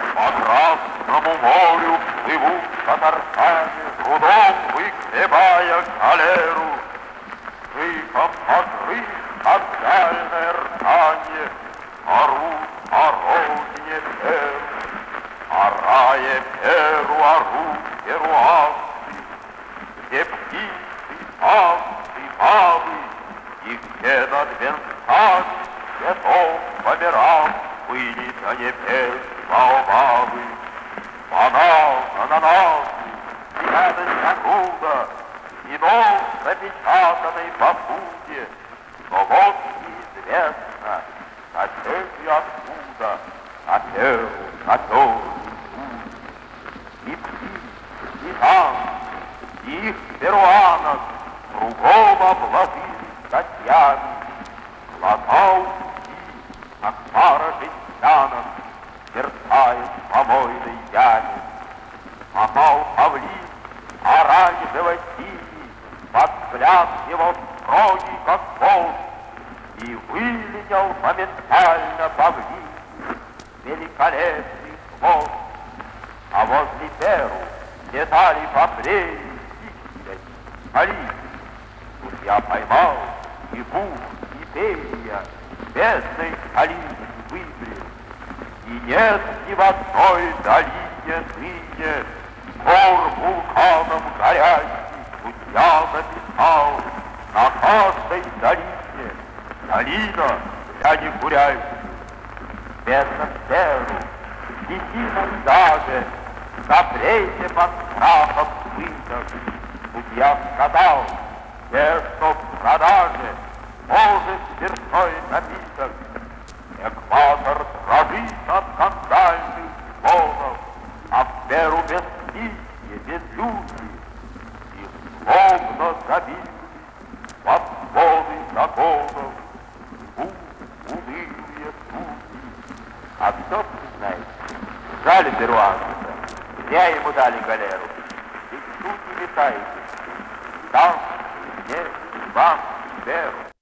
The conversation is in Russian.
По Красному морю плывут татарчане, Трудом выгребая галеру. Шиком покрыт отдальное ртанье, Орут о родине Перу. Орая Перу, орут перуанцы, Где птицы, танцы, бабы, И где над венцами цветов помирал Были на небе баобабы. Банал, ананас, рядом груда, И нос запечатанный в посуде, Но вот неизвестно, зачем и откуда На Перу, на черный и птиц, и там, и их перуанок Кругом обложили статьями. Глаза у птиц, как пара жестянок, Мерцает в помойной яме. Попал павлин, оранжево-синий, Под взгляд его строгий, как волк, И вылетел моментально павлин, Великолепный хвост. А возле Перу летали попрели птички, полиции. Тут я поймал и пух, и перья, бедной калины выбрил. И нет ни в одной долине ныне гор вулканом горящих, Судья написал на каждой долине, долина для некурящих. Бедно Перу, десятом даже, запрете под страхом пыток. Судья сказал, те, что в продаже, может спиртной напиток. Экватор дрожит от скандальных звонов, а в Перу бесстихие, безлюдие. И забили под своды законов, Жгут унылые судьи. А кто знаете, жаль перуанца, зря ему дали галеру. Ведь тут не летаете, там, здесь, вам, Перу.